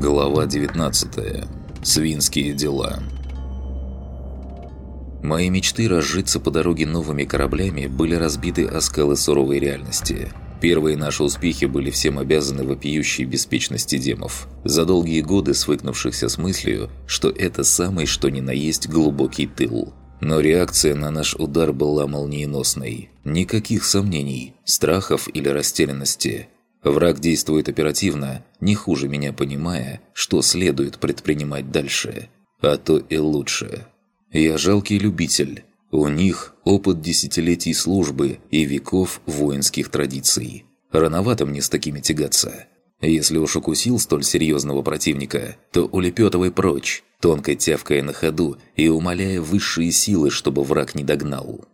Глава 19. Свинские дела. Мои мечты разжиться по дороге новыми кораблями были разбиты о скалы суровой реальности. Первые наши успехи были всем обязаны вопиющей беспечности демов, за долгие годы свыкнувшихся с мыслью, что это самый что ни на есть глубокий тыл. Но реакция на наш удар была молниеносной. Никаких сомнений, страхов или растерянности – Враг действует оперативно, не хуже меня понимая, что следует предпринимать дальше. А то и лучше. Я жалкий любитель. У них опыт десятилетий службы и веков воинских традиций. Рановато мне с такими тягаться. Если уж укусил столь серьезного противника, то улепетывай прочь, тонко тявкая на ходу и умоляя высшие силы, чтобы враг не догнал.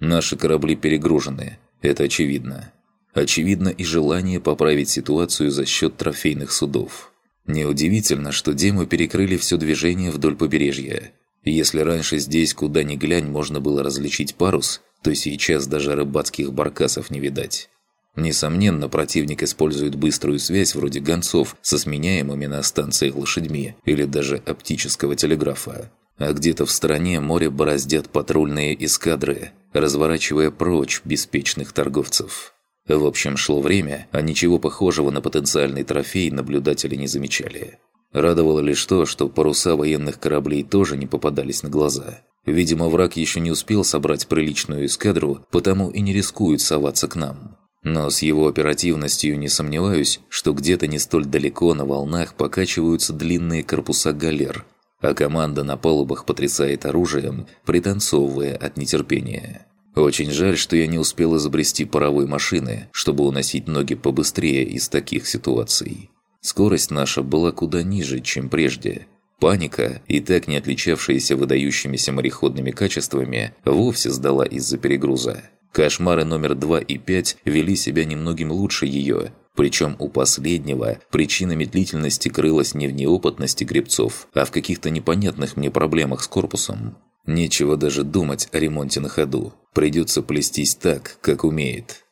Наши корабли перегружены, это очевидно. Очевидно и желание поправить ситуацию за счет трофейных судов. Неудивительно, что демы перекрыли все движение вдоль побережья. Если раньше здесь, куда ни глянь, можно было различить парус, то сейчас даже рыбацких баркасов не видать. Несомненно, противник использует быструю связь вроде гонцов со сменяемыми на станциях лошадьми или даже оптического телеграфа. А где-то в стороне море бороздят патрульные эскадры, разворачивая прочь беспечных торговцев. В общем, шло время, а ничего похожего на потенциальный трофей наблюдатели не замечали. Радовало лишь то, что паруса военных кораблей тоже не попадались на глаза. Видимо, враг еще не успел собрать приличную эскадру, потому и не рискует соваться к нам. Но с его оперативностью не сомневаюсь, что где-то не столь далеко на волнах покачиваются длинные корпуса галер, а команда на палубах потрясает оружием, пританцовывая от нетерпения. Очень жаль, что я не успел изобрести паровой машины, чтобы уносить ноги побыстрее из таких ситуаций. Скорость наша была куда ниже, чем прежде. Паника, и так не отличавшаяся выдающимися мореходными качествами, вовсе сдала из-за перегруза. Кошмары номер 2 и 5 вели себя немногим лучше ее, причем у последнего причина медлительности крылась не в неопытности гребцов, а в каких-то непонятных мне проблемах с корпусом. Нечего даже думать о ремонте на ходу. Придется плестись так, как умеет.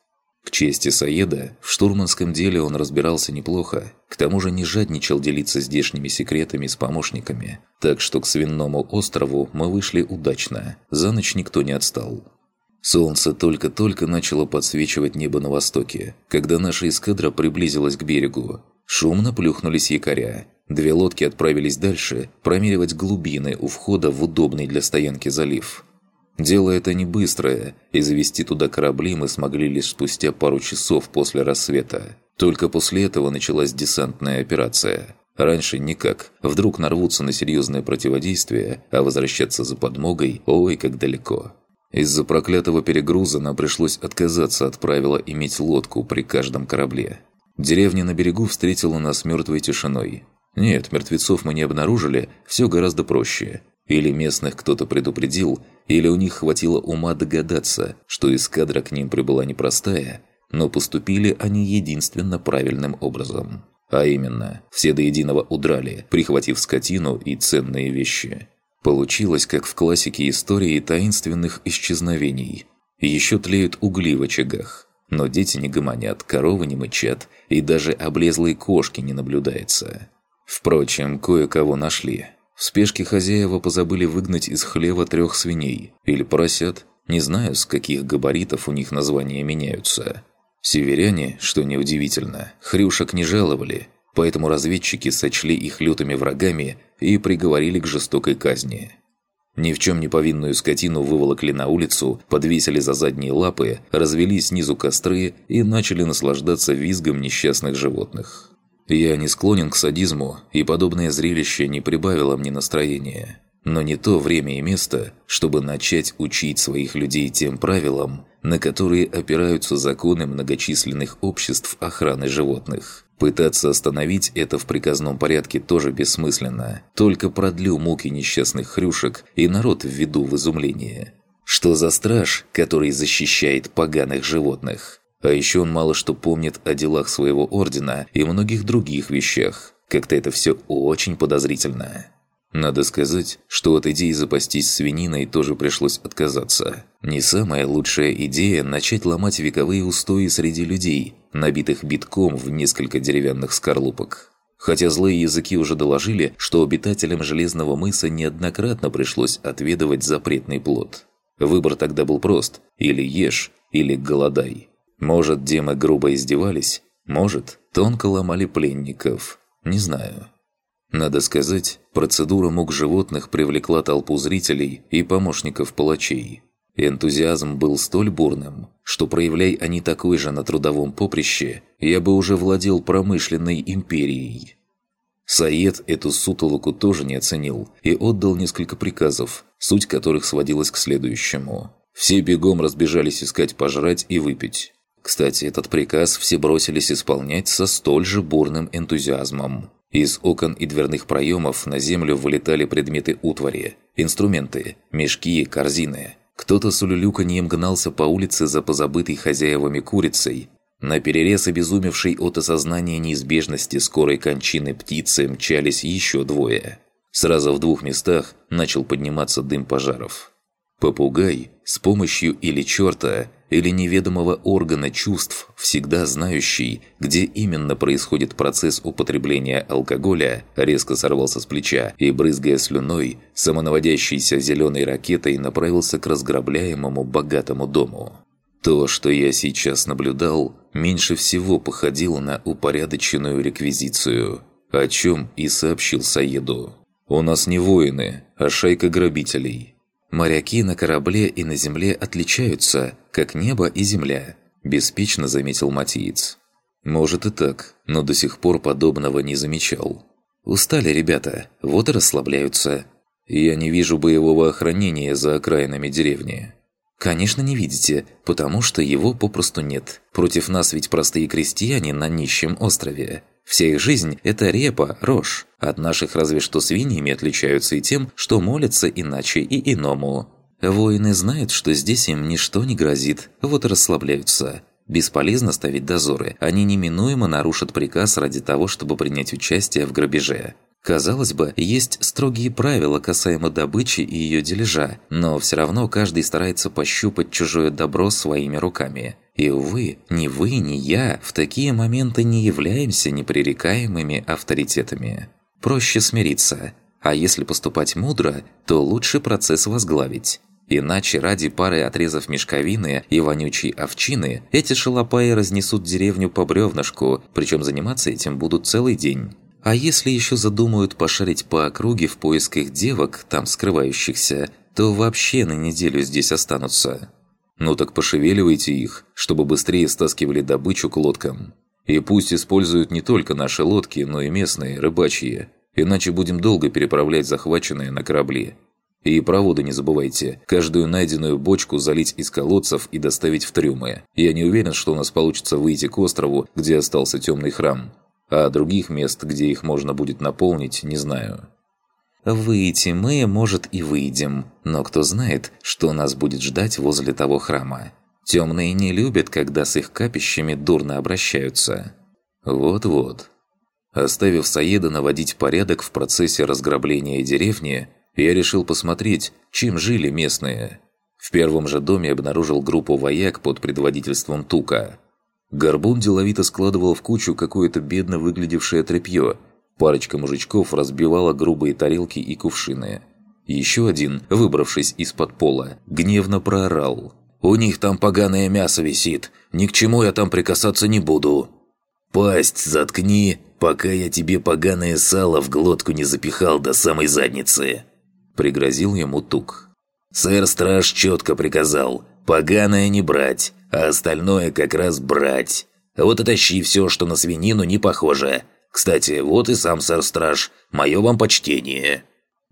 К чести Саеда, в штурманском деле он разбирался неплохо, к тому же не жадничал делиться здешними секретами с помощниками, так что к Свинному острову мы вышли удачно, за ночь никто не отстал. Солнце только-только начало подсвечивать небо на востоке, когда наша эскадра приблизилась к берегу. Шумно плюхнулись якоря, Две лодки отправились дальше, промеривать глубины у входа в удобный для стоянки залив. Дело это не быстрое, и завести туда корабли мы смогли лишь спустя пару часов после рассвета. Только после этого началась десантная операция. Раньше никак. Вдруг нарвутся на серьезное противодействие, а возвращаться за подмогой – ой, как далеко. Из-за проклятого перегруза нам пришлось отказаться от правила иметь лодку при каждом корабле. Деревня на берегу встретила нас мертвой тишиной. Нет, мертвецов мы не обнаружили, все гораздо проще. Или местных кто-то предупредил, или у них хватило ума догадаться, что эскадра к ним прибыла непростая, но поступили они единственно правильным образом. А именно, все до единого удрали, прихватив скотину и ценные вещи. Получилось, как в классике истории таинственных исчезновений. Еще тлеют угли в очагах, но дети не гомонят, коровы не мычат, и даже облезлой кошки не наблюдается. Впрочем, кое-кого нашли. В спешке хозяева позабыли выгнать из хлева трех свиней. Или поросят. Не знаю, с каких габаритов у них названия меняются. Северяне, что неудивительно, хрюшек не жаловали, поэтому разведчики сочли их лютыми врагами и приговорили к жестокой казни. Ни в чем не повинную скотину выволокли на улицу, подвесили за задние лапы, развели снизу костры и начали наслаждаться визгом несчастных животных. Я не склонен к садизму, и подобное зрелище не прибавило мне настроения. Но не то время и место, чтобы начать учить своих людей тем правилам, на которые опираются законы многочисленных обществ охраны животных. Пытаться остановить это в приказном порядке тоже бессмысленно. Только продлю муки несчастных хрюшек и народ введу в изумление. Что за страж, который защищает поганых животных? А еще он мало что помнит о делах своего ордена и многих других вещах. Как-то это все очень подозрительно. Надо сказать, что от идеи запастись свининой тоже пришлось отказаться. Не самая лучшая идея начать ломать вековые устои среди людей, набитых битком в несколько деревянных скорлупок. Хотя злые языки уже доложили, что обитателям Железного мыса неоднократно пришлось отведывать запретный плод. Выбор тогда был прост – или ешь, или голодай. Может, демы грубо издевались, может, тонко ломали пленников. Не знаю. Надо сказать, процедура мук животных привлекла толпу зрителей и помощников палачей. Энтузиазм был столь бурным, что проявляй они такой же на трудовом поприще, я бы уже владел промышленной империей. Саед эту сутолоку тоже не оценил и отдал несколько приказов, суть которых сводилась к следующему. Все бегом разбежались искать пожрать и выпить. Кстати, этот приказ все бросились исполнять со столь же бурным энтузиазмом. Из окон и дверных проемов на землю вылетали предметы утвари, инструменты, мешки, корзины – кто-то с улюлюканьем гнался по улице за позабытой хозяевами курицей. На перерез обезумевшей от осознания неизбежности скорой кончины птицы мчались еще двое. Сразу в двух местах начал подниматься дым пожаров. Попугай с помощью или черта, или неведомого органа чувств, всегда знающий, где именно происходит процесс употребления алкоголя, резко сорвался с плеча и, брызгая слюной, самонаводящейся зеленой ракетой направился к разграбляемому богатому дому. То, что я сейчас наблюдал, меньше всего походило на упорядоченную реквизицию, о чем и сообщил Саеду. «У нас не воины, а шайка грабителей». Моряки на корабле и на земле отличаются, как небо и земля», – беспечно заметил Матиец. «Может и так, но до сих пор подобного не замечал. Устали ребята, вот и расслабляются. Я не вижу боевого охранения за окраинами деревни». «Конечно не видите, потому что его попросту нет. Против нас ведь простые крестьяне на нищем острове. Вся их жизнь – это репа, рожь. От наших разве что свиньями отличаются и тем, что молятся иначе и иному. Воины знают, что здесь им ничто не грозит, вот и расслабляются. Бесполезно ставить дозоры, они неминуемо нарушат приказ ради того, чтобы принять участие в грабеже. Казалось бы, есть строгие правила касаемо добычи и ее дележа, но все равно каждый старается пощупать чужое добро своими руками. И, увы, ни вы, ни я в такие моменты не являемся непререкаемыми авторитетами. Проще смириться. А если поступать мудро, то лучше процесс возглавить. Иначе ради пары отрезов мешковины и вонючей овчины эти шалопаи разнесут деревню по бревнышку, причем заниматься этим будут целый день. А если еще задумают пошарить по округе в поисках девок, там скрывающихся, то вообще на неделю здесь останутся. Ну так пошевеливайте их, чтобы быстрее стаскивали добычу к лодкам. И пусть используют не только наши лодки, но и местные, рыбачьи. Иначе будем долго переправлять захваченные на корабли. И проводы не забывайте. Каждую найденную бочку залить из колодцев и доставить в трюмы. Я не уверен, что у нас получится выйти к острову, где остался темный храм а других мест, где их можно будет наполнить, не знаю. Выйти мы, может, и выйдем, но кто знает, что нас будет ждать возле того храма. Темные не любят, когда с их капищами дурно обращаются. Вот-вот. Оставив Саеда наводить порядок в процессе разграбления деревни, я решил посмотреть, чем жили местные. В первом же доме обнаружил группу вояк под предводительством Тука. Горбун деловито складывал в кучу какое-то бедно выглядевшее тряпье. Парочка мужичков разбивала грубые тарелки и кувшины. Еще один, выбравшись из-под пола, гневно проорал. «У них там поганое мясо висит. Ни к чему я там прикасаться не буду». «Пасть заткни, пока я тебе поганое сало в глотку не запихал до самой задницы», – пригрозил ему Тук. «Сэр-страж четко приказал, поганое не брать, а остальное как раз брать. Вот и все, что на свинину не похоже. Кстати, вот и сам сэр-страж. Мое вам почтение».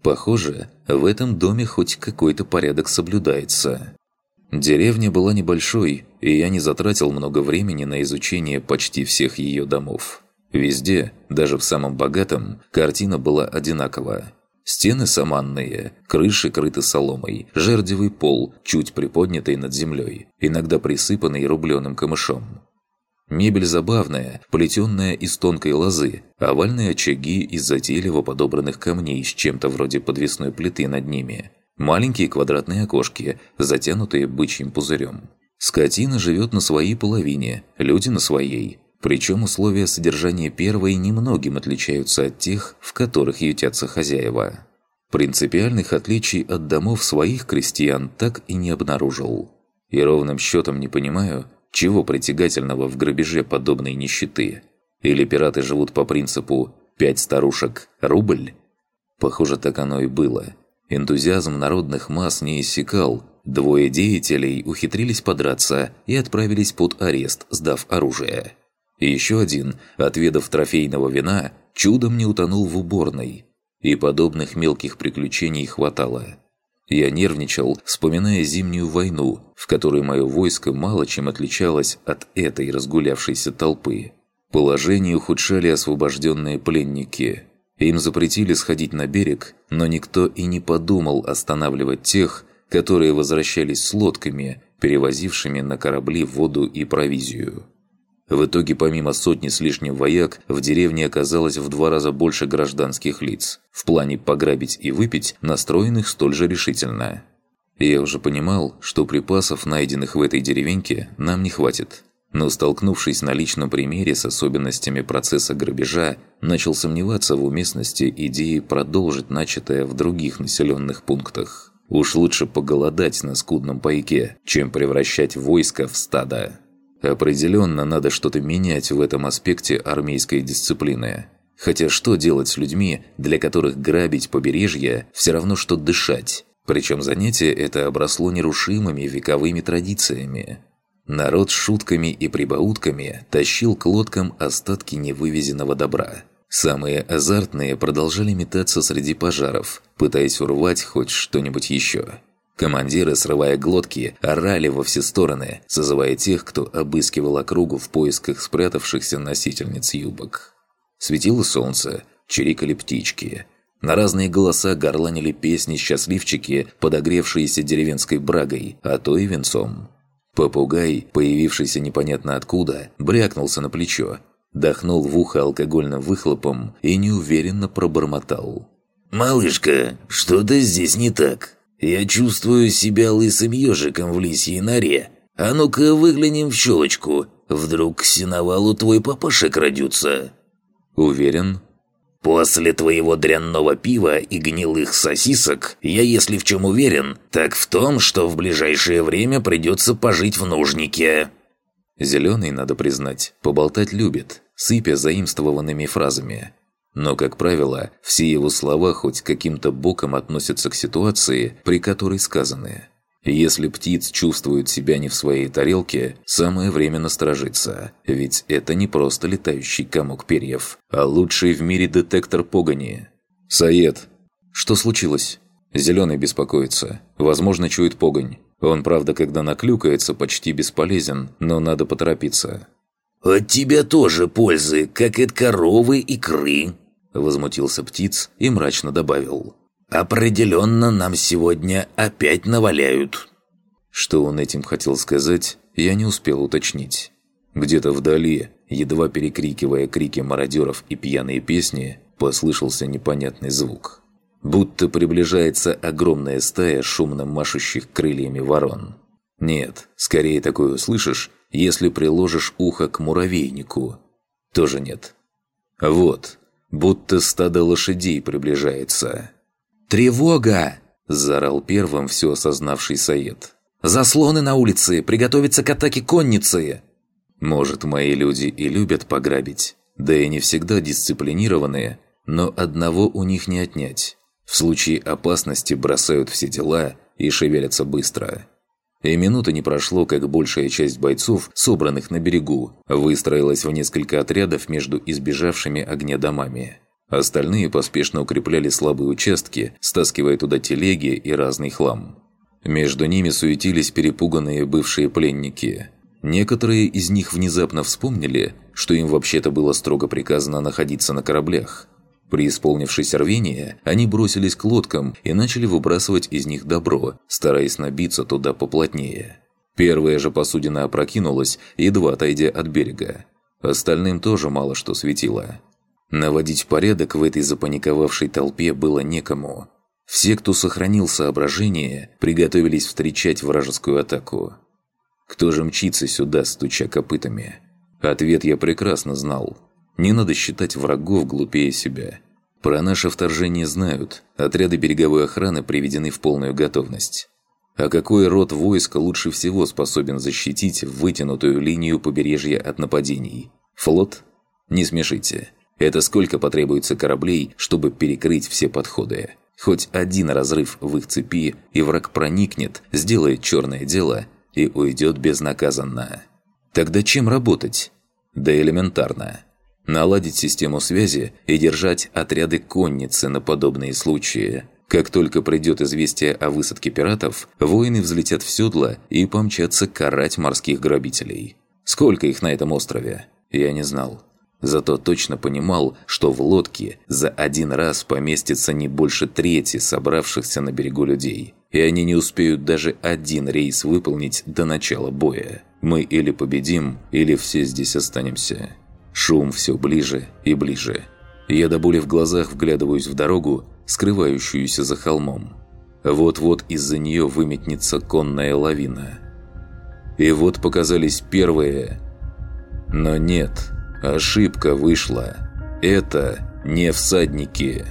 Похоже, в этом доме хоть какой-то порядок соблюдается. Деревня была небольшой, и я не затратил много времени на изучение почти всех ее домов. Везде, даже в самом богатом, картина была одинакова. Стены саманные, крыши крыты соломой, жердевый пол, чуть приподнятый над землей, иногда присыпанный рубленым камышом. Мебель забавная, плетенная из тонкой лозы, овальные очаги из затейливо подобранных камней с чем-то вроде подвесной плиты над ними, маленькие квадратные окошки, затянутые бычьим пузырем. Скотина живет на своей половине, люди на своей. Причем условия содержания первой немногим отличаются от тех, в которых ютятся хозяева. Принципиальных отличий от домов своих крестьян так и не обнаружил. И ровным счетом не понимаю, чего притягательного в грабеже подобной нищеты. Или пираты живут по принципу «пять старушек – рубль»? Похоже, так оно и было. Энтузиазм народных масс не иссякал, двое деятелей ухитрились подраться и отправились под арест, сдав оружие. И еще один, отведав трофейного вина, чудом не утонул в уборной. И подобных мелких приключений хватало. Я нервничал, вспоминая зимнюю войну, в которой мое войско мало чем отличалось от этой разгулявшейся толпы. Положение ухудшали освобожденные пленники. Им запретили сходить на берег, но никто и не подумал останавливать тех, которые возвращались с лодками, перевозившими на корабли воду и провизию. В итоге, помимо сотни с лишним вояк, в деревне оказалось в два раза больше гражданских лиц. В плане пограбить и выпить, настроенных столь же решительно. Я уже понимал, что припасов, найденных в этой деревеньке, нам не хватит. Но столкнувшись на личном примере с особенностями процесса грабежа, начал сомневаться в уместности идеи продолжить начатое в других населенных пунктах. Уж лучше поголодать на скудном пайке, чем превращать войско в стадо. Определенно надо что-то менять в этом аспекте армейской дисциплины. Хотя что делать с людьми, для которых грабить побережье все равно, что дышать? Причем занятие это обросло нерушимыми вековыми традициями. Народ с шутками и прибаутками тащил к лодкам остатки невывезенного добра. Самые азартные продолжали метаться среди пожаров, пытаясь урвать хоть что-нибудь еще. Командиры, срывая глотки, орали во все стороны, созывая тех, кто обыскивал округу в поисках спрятавшихся носительниц юбок. Светило солнце, чирикали птички. На разные голоса горланили песни счастливчики, подогревшиеся деревенской брагой, а то и венцом. Попугай, появившийся непонятно откуда, брякнулся на плечо, дохнул в ухо алкогольным выхлопом и неуверенно пробормотал. «Малышка, что-то здесь не так». Я чувствую себя лысым ежиком в лисьей норе. А ну-ка выглянем в щелочку. Вдруг к синовалу твой папаша крадется?» «Уверен?» «После твоего дрянного пива и гнилых сосисок, я если в чем уверен, так в том, что в ближайшее время придется пожить в нужнике». Зеленый, надо признать, поболтать любит, сыпя заимствованными фразами. Но, как правило, все его слова хоть каким-то боком относятся к ситуации, при которой сказаны. Если птиц чувствует себя не в своей тарелке, самое время насторожиться, ведь это не просто летающий комок перьев, а лучший в мире детектор погони. «Саед!» «Что случилось?» Зеленый беспокоится. Возможно, чует погонь. Он, правда, когда наклюкается, почти бесполезен, но надо поторопиться. «От тебя тоже пользы, как от коровы и кры», Возмутился птиц и мрачно добавил. «Определенно нам сегодня опять наваляют». Что он этим хотел сказать, я не успел уточнить. Где-то вдали, едва перекрикивая крики мародеров и пьяные песни, послышался непонятный звук. Будто приближается огромная стая шумно машущих крыльями ворон. Нет, скорее такое услышишь, если приложишь ухо к муравейнику. Тоже нет. Вот, будто стадо лошадей приближается. «Тревога!» – заорал первым все осознавший Саед. «Заслоны на улице! Приготовиться к атаке конницы!» Может, мои люди и любят пограбить, да и не всегда дисциплинированные, но одного у них не отнять. В случае опасности бросают все дела и шевелятся быстро. И минуты не прошло, как большая часть бойцов, собранных на берегу, выстроилась в несколько отрядов между избежавшими огня домами. Остальные поспешно укрепляли слабые участки, стаскивая туда телеги и разный хлам. Между ними суетились перепуганные бывшие пленники. Некоторые из них внезапно вспомнили, что им вообще-то было строго приказано находиться на кораблях, Преисполнившись рвения, они бросились к лодкам и начали выбрасывать из них добро, стараясь набиться туда поплотнее. Первая же посудина опрокинулась, едва отойдя от берега. Остальным тоже мало что светило. Наводить порядок в этой запаниковавшей толпе было некому. Все, кто сохранил соображение, приготовились встречать вражескую атаку. Кто же мчится сюда, стуча копытами? Ответ я прекрасно знал. Не надо считать врагов глупее себя. Про наше вторжение знают, отряды береговой охраны приведены в полную готовность. А какой род войска лучше всего способен защитить вытянутую линию побережья от нападений? Флот? Не смешите. Это сколько потребуется кораблей, чтобы перекрыть все подходы? Хоть один разрыв в их цепи, и враг проникнет, сделает черное дело и уйдет безнаказанно. Тогда чем работать? Да элементарно. Наладить систему связи и держать отряды конницы на подобные случаи. Как только придет известие о высадке пиратов, воины взлетят в седла и помчатся карать морских грабителей. Сколько их на этом острове? Я не знал. Зато точно понимал, что в лодке за один раз поместится не больше трети собравшихся на берегу людей. И они не успеют даже один рейс выполнить до начала боя. Мы или победим, или все здесь останемся. Шум все ближе и ближе. Я до боли в глазах вглядываюсь в дорогу, скрывающуюся за холмом. Вот-вот из-за нее выметнется конная лавина. И вот показались первые... Но нет, ошибка вышла. Это не всадники.